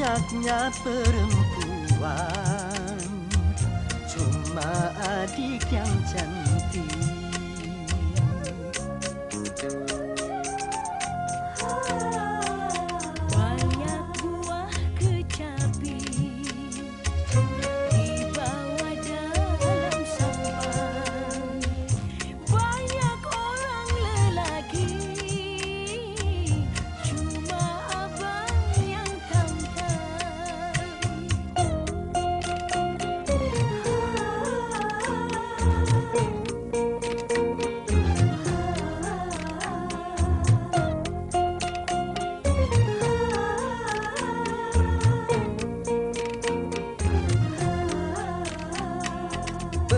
hanya perempuan. Cuma adik yang cantik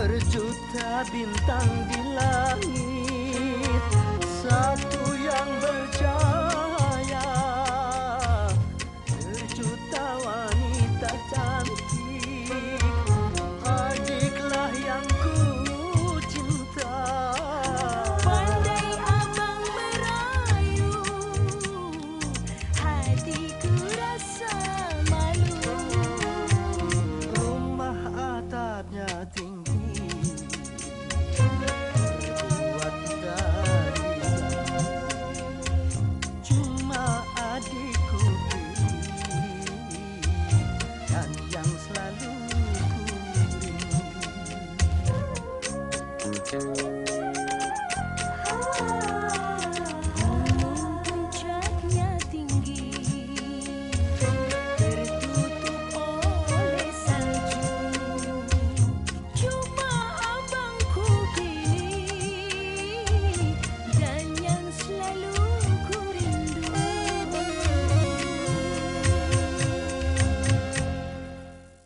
Berjuta bintang di langit. Satu Bye.